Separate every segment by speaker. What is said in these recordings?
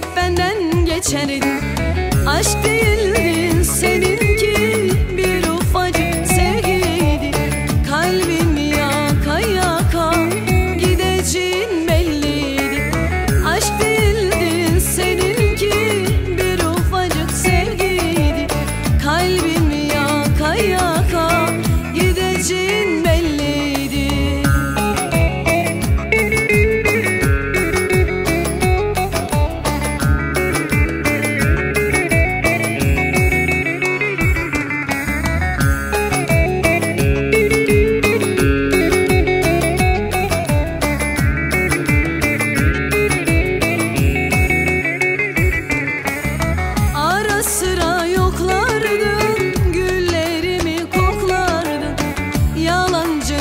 Speaker 1: hep benden geçerin Aşk değildin senin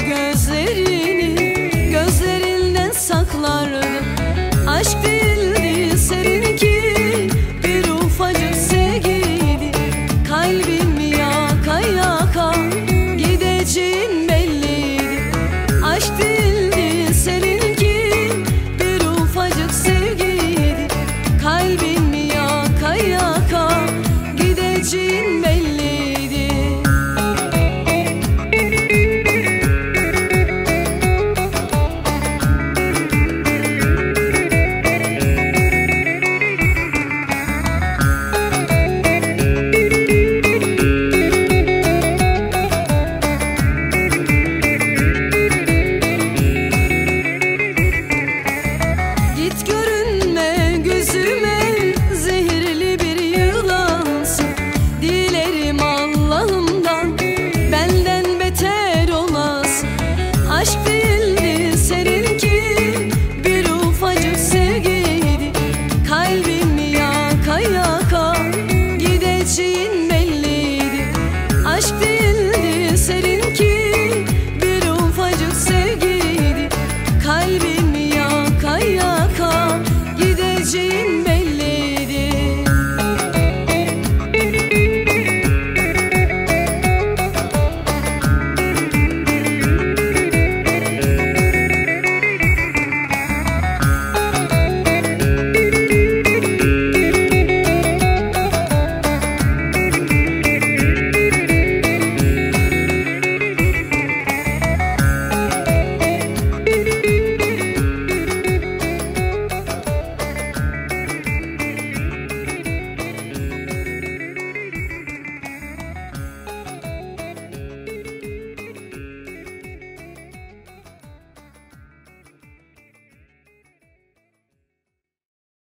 Speaker 1: gözleri.